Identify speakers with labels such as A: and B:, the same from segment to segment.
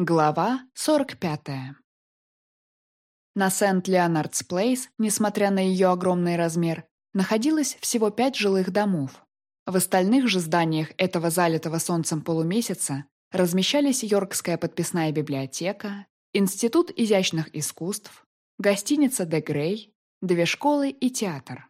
A: Глава 45. На Сент-Леонардс Плейс, несмотря на ее огромный размер, находилось всего пять жилых домов. В остальных же зданиях этого залитого солнцем полумесяца размещались Йоркская подписная библиотека, Институт изящных искусств, гостиница «Де Грей», две школы и театр.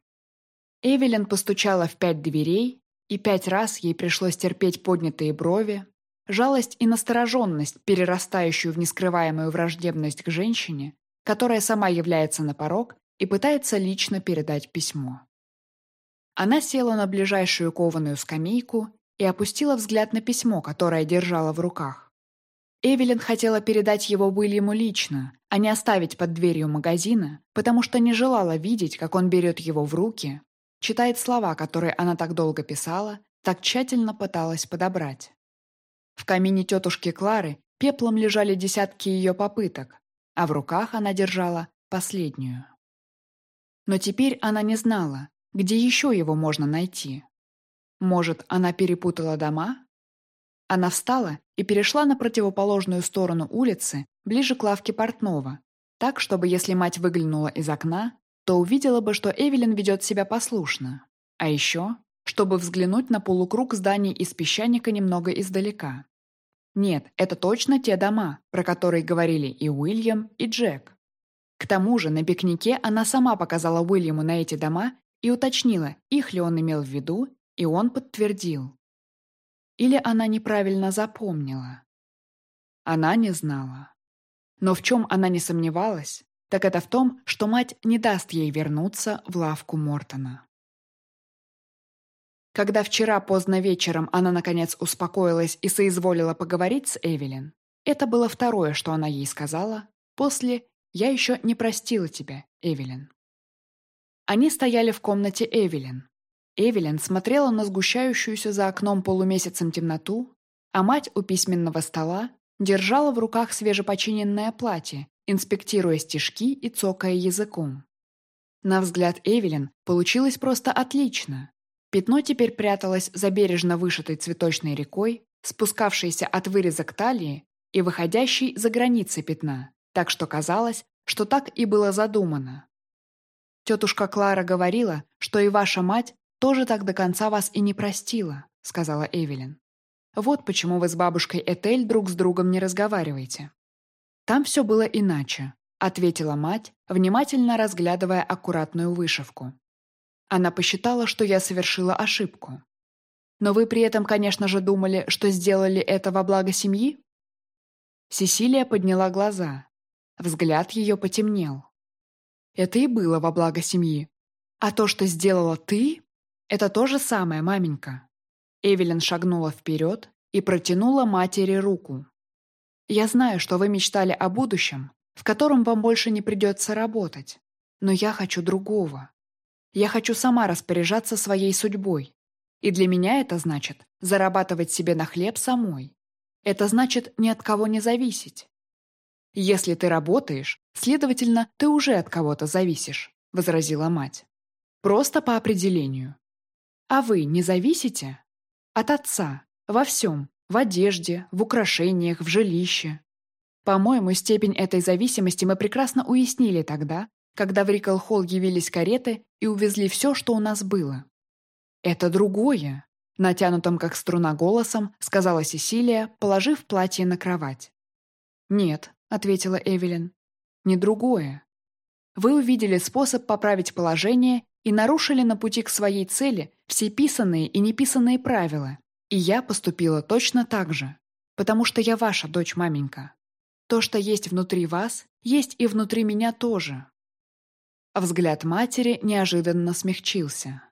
A: Эвелин постучала в пять дверей, и пять раз ей пришлось терпеть поднятые брови, Жалость и настороженность, перерастающую в нескрываемую враждебность к женщине, которая сама является на порог и пытается лично передать письмо. Она села на ближайшую кованую скамейку и опустила взгляд на письмо, которое держала в руках. Эвелин хотела передать его Уильяму лично, а не оставить под дверью магазина, потому что не желала видеть, как он берет его в руки, читает слова, которые она так долго писала, так тщательно пыталась подобрать. В камине тетушки Клары пеплом лежали десятки ее попыток, а в руках она держала последнюю. Но теперь она не знала, где еще его можно найти. Может, она перепутала дома? Она встала и перешла на противоположную сторону улицы, ближе к лавке портного, так, чтобы если мать выглянула из окна, то увидела бы, что Эвелин ведет себя послушно. А еще, чтобы взглянуть на полукруг зданий из песчаника немного издалека. Нет, это точно те дома, про которые говорили и Уильям, и Джек. К тому же на пикнике она сама показала Уильяму на эти дома и уточнила, их ли он имел в виду, и он подтвердил. Или она неправильно запомнила. Она не знала. Но в чем она не сомневалась, так это в том, что мать не даст ей вернуться в лавку Мортона. Когда вчера поздно вечером она, наконец, успокоилась и соизволила поговорить с Эвелин, это было второе, что она ей сказала, после «Я еще не простила тебя, Эвелин». Они стояли в комнате Эвелин. Эвелин смотрела на сгущающуюся за окном полумесяцем темноту, а мать у письменного стола держала в руках свежепочиненное платье, инспектируя стежки и цокая языком. На взгляд Эвелин получилось просто отлично. Пятно теперь пряталось за бережно вышитой цветочной рекой, спускавшейся от выреза к талии и выходящей за границы пятна, так что казалось, что так и было задумано. «Тетушка Клара говорила, что и ваша мать тоже так до конца вас и не простила», — сказала Эвелин. «Вот почему вы с бабушкой Этель друг с другом не разговариваете». «Там все было иначе», — ответила мать, внимательно разглядывая аккуратную вышивку. Она посчитала, что я совершила ошибку. Но вы при этом, конечно же, думали, что сделали это во благо семьи? Сесилия подняла глаза. Взгляд ее потемнел. Это и было во благо семьи. А то, что сделала ты, это то же самое, маменька. Эвелин шагнула вперед и протянула матери руку. «Я знаю, что вы мечтали о будущем, в котором вам больше не придется работать, но я хочу другого. Я хочу сама распоряжаться своей судьбой. И для меня это значит зарабатывать себе на хлеб самой. Это значит ни от кого не зависеть. Если ты работаешь, следовательно, ты уже от кого-то зависишь, возразила мать. Просто по определению. А вы не зависите? От отца. Во всем. В одежде, в украшениях, в жилище. По-моему, степень этой зависимости мы прекрасно уяснили тогда, когда в Рикл-Холл явились кареты и увезли все, что у нас было. «Это другое», — натянутым как струна голосом сказала Сесилия, положив платье на кровать. «Нет», — ответила Эвелин, — «не другое. Вы увидели способ поправить положение и нарушили на пути к своей цели все писанные и неписанные правила, и я поступила точно так же, потому что я ваша дочь, маменька. То, что есть внутри вас, есть и внутри меня тоже. Взгляд матери неожиданно смягчился.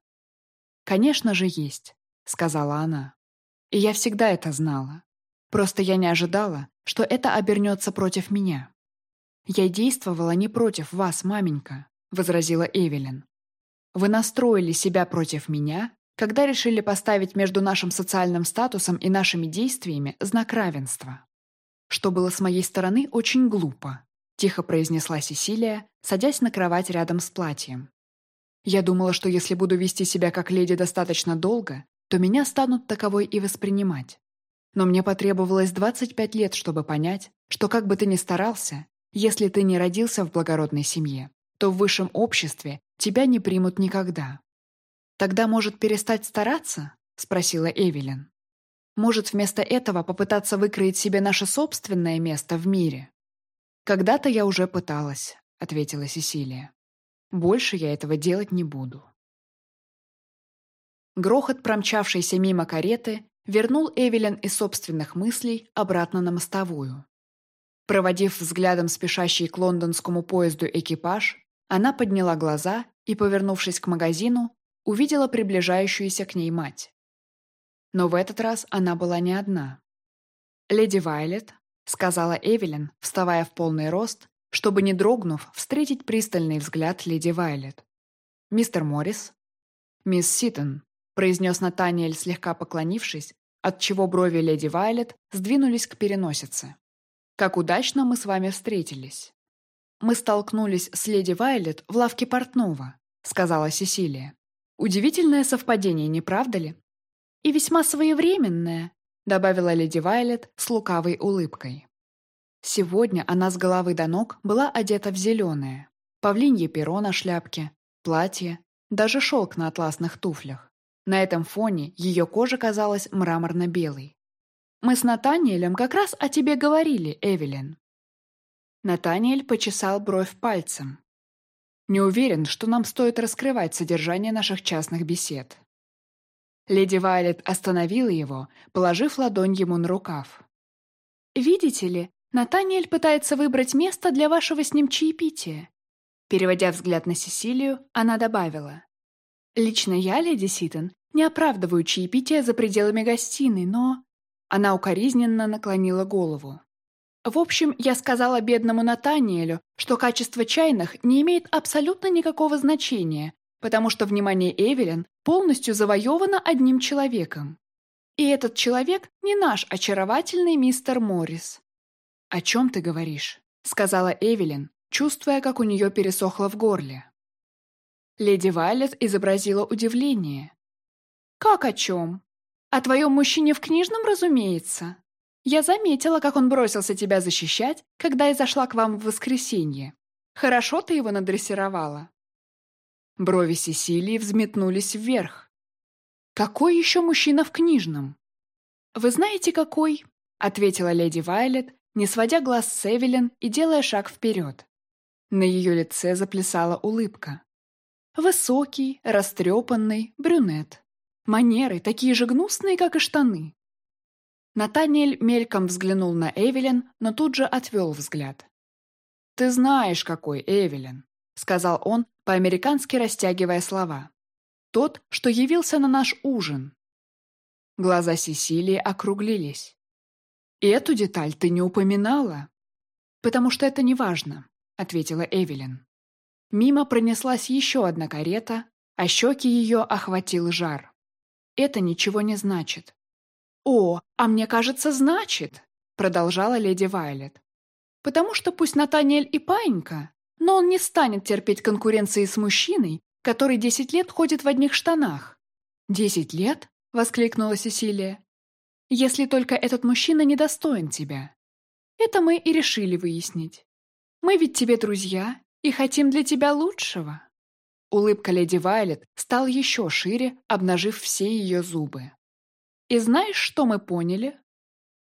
A: «Конечно же есть», — сказала она. «И я всегда это знала. Просто я не ожидала, что это обернется против меня». «Я действовала не против вас, маменька», — возразила Эвелин. «Вы настроили себя против меня, когда решили поставить между нашим социальным статусом и нашими действиями знак равенства. Что было с моей стороны очень глупо. — тихо произнесла Сесилия, садясь на кровать рядом с платьем. «Я думала, что если буду вести себя как леди достаточно долго, то меня станут таковой и воспринимать. Но мне потребовалось 25 лет, чтобы понять, что как бы ты ни старался, если ты не родился в благородной семье, то в высшем обществе тебя не примут никогда. «Тогда, может, перестать стараться?» — спросила Эвелин. «Может, вместо этого попытаться выкроить себе наше собственное место в мире?» «Когда-то я уже пыталась», — ответила Сесилия. «Больше я этого делать не буду». Грохот, промчавшейся мимо кареты, вернул Эвелин из собственных мыслей обратно на мостовую. Проводив взглядом спешащий к лондонскому поезду экипаж, она подняла глаза и, повернувшись к магазину, увидела приближающуюся к ней мать. Но в этот раз она была не одна. «Леди Вайлет», — сказала Эвелин, вставая в полный рост, чтобы, не дрогнув, встретить пристальный взгляд леди Вайлет. «Мистер Моррис?» «Мисс Ситон», произнес Натаниэль, слегка поклонившись, отчего брови леди Вайлет сдвинулись к переносице. «Как удачно мы с вами встретились!» «Мы столкнулись с леди Вайлет в лавке портного», — сказала Сесилия. «Удивительное совпадение, не правда ли?» «И весьма своевременное», — добавила леди Вайлет с лукавой улыбкой. Сегодня она с головы до ног была одета в зеленое. Павлинье перо на шляпке, платье, даже шелк на атласных туфлях. На этом фоне ее кожа казалась мраморно-белой. «Мы с Натаниэлем как раз о тебе говорили, Эвелин». Натаниэль почесал бровь пальцем. «Не уверен, что нам стоит раскрывать содержание наших частных бесед». Леди Вайлет остановила его, положив ладонь ему на рукав. «Видите ли, Натаниэль пытается выбрать место для вашего с ним чаепития». Переводя взгляд на Сесилию, она добавила. Лично я, леди Ситон, не оправдываю чаепития за пределами гостиной, но...» Она укоризненно наклонила голову. В общем, я сказала бедному Натаниэлю, что качество чайных не имеет абсолютно никакого значения, потому что внимание Эвелин полностью завоевано одним человеком. И этот человек не наш очаровательный мистер Моррис. «О чем ты говоришь?» — сказала Эвелин, чувствуя, как у нее пересохло в горле. Леди Вайлет изобразила удивление. «Как о чем? О твоем мужчине в книжном, разумеется. Я заметила, как он бросился тебя защищать, когда я зашла к вам в воскресенье. Хорошо ты его надрессировала». Брови Сесилии взметнулись вверх. «Какой еще мужчина в книжном?» «Вы знаете, какой?» — ответила леди Вайлет, не сводя глаз с Эвелин и делая шаг вперед. На ее лице заплясала улыбка. Высокий, растрепанный, брюнет. Манеры такие же гнусные, как и штаны. Натаниэль мельком взглянул на Эвелин, но тут же отвел взгляд. «Ты знаешь, какой Эвелин», — сказал он, по-американски растягивая слова. «Тот, что явился на наш ужин». Глаза Сесилии округлились. «Эту деталь ты не упоминала?» «Потому что это не важно», — ответила Эвелин. Мимо пронеслась еще одна карета, а щеки ее охватил жар. Это ничего не значит. «О, а мне кажется, значит», — продолжала леди Вайлет. «Потому что пусть Натаниэль и паинька, но он не станет терпеть конкуренции с мужчиной, который десять лет ходит в одних штанах». «Десять лет?» — воскликнула Сесилия. «Если только этот мужчина недостоин тебя. Это мы и решили выяснить. Мы ведь тебе друзья, и хотим для тебя лучшего». Улыбка леди Вайлет стала еще шире, обнажив все ее зубы. «И знаешь, что мы поняли?»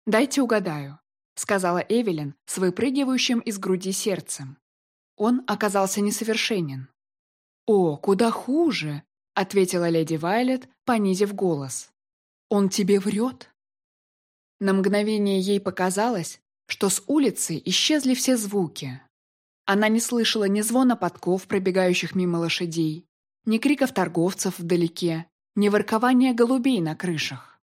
A: «Дайте угадаю», — сказала Эвелин с выпрыгивающим из груди сердцем. Он оказался несовершенен. «О, куда хуже», — ответила леди Вайлет, понизив голос. «Он тебе врет?» На мгновение ей показалось, что с улицы исчезли все звуки, она не слышала ни звона подков, пробегающих мимо лошадей, ни криков торговцев вдалеке, ни воркования голубей на крышах.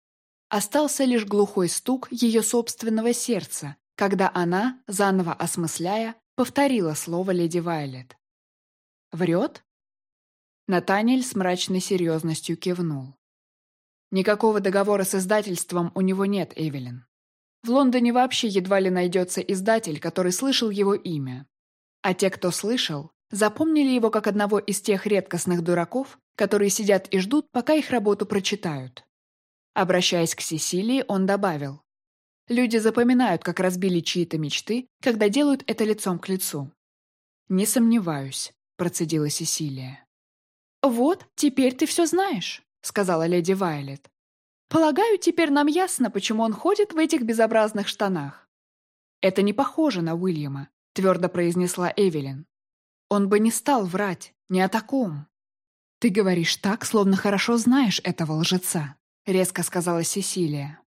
A: Остался лишь глухой стук ее собственного сердца, когда она, заново осмысляя, повторила слово леди Вайлет. «Врет?» Натаниэль с мрачной серьезностью кивнул. «Никакого договора с издательством у него нет, Эвелин. В Лондоне вообще едва ли найдется издатель, который слышал его имя. А те, кто слышал, запомнили его как одного из тех редкостных дураков, которые сидят и ждут, пока их работу прочитают. Обращаясь к Сесилии, он добавил. Люди запоминают, как разбили чьи-то мечты, когда делают это лицом к лицу. «Не сомневаюсь», — процедила Сесилия. «Вот, теперь ты все знаешь», — сказала леди Вайлет. «Полагаю, теперь нам ясно, почему он ходит в этих безобразных штанах». «Это не похоже на Уильяма», — твердо произнесла Эвелин. «Он бы не стал врать, не о таком». «Ты говоришь так, словно хорошо знаешь этого лжеца», — резко сказала Сесилия.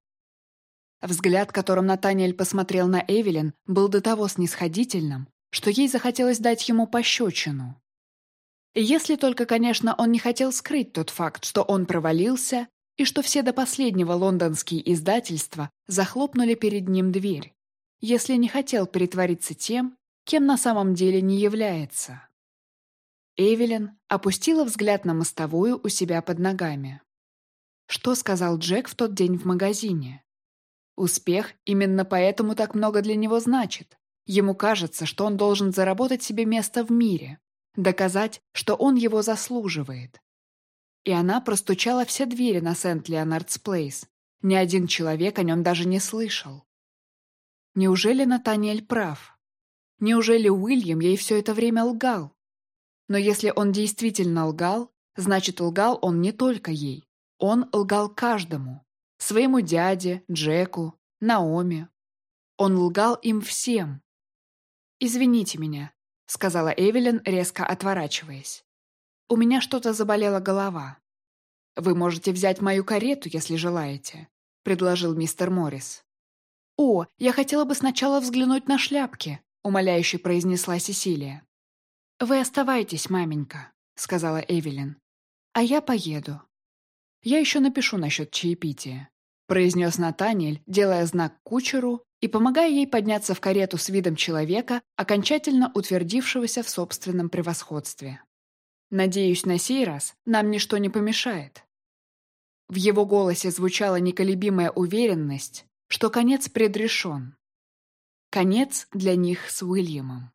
A: Взгляд, которым Натаниэль посмотрел на Эвелин, был до того снисходительным, что ей захотелось дать ему пощечину. Если только, конечно, он не хотел скрыть тот факт, что он провалился, и что все до последнего лондонские издательства захлопнули перед ним дверь, если не хотел притвориться тем, кем на самом деле не является. Эвелин опустила взгляд на мостовую у себя под ногами. Что сказал Джек в тот день в магазине? Успех именно поэтому так много для него значит. Ему кажется, что он должен заработать себе место в мире, доказать, что он его заслуживает. И она простучала все двери на Сент-Леонардс Плейс. Ни один человек о нем даже не слышал. Неужели Натаниэль прав? Неужели Уильям ей все это время лгал? Но если он действительно лгал, значит, лгал он не только ей. Он лгал каждому. Своему дяде, Джеку, Наоми. Он лгал им всем. «Извините меня», — сказала Эвелин, резко отворачиваясь. «У меня что-то заболела голова. Вы можете взять мою карету, если желаете», — предложил мистер Моррис. «О, я хотела бы сначала взглянуть на шляпки», — умоляюще произнесла Сесилия. «Вы оставайтесь, маменька», — сказала Эвелин. «А я поеду». «Я еще напишу насчет чаепития», — произнес Натаниэль, делая знак кучеру и помогая ей подняться в карету с видом человека, окончательно утвердившегося в собственном превосходстве. «Надеюсь, на сей раз нам ничто не помешает». В его голосе звучала неколебимая уверенность, что конец предрешен. Конец для них с Уильямом.